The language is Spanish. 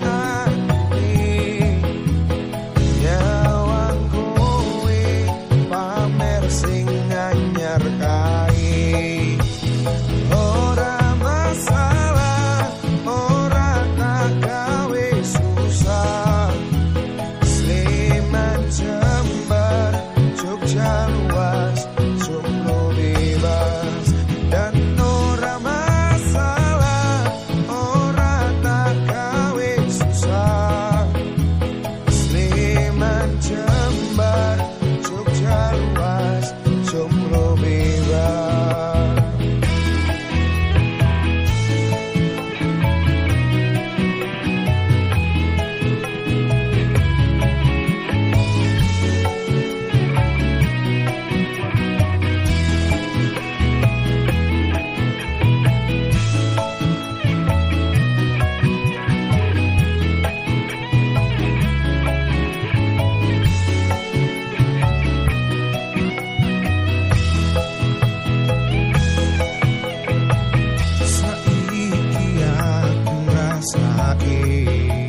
like akin.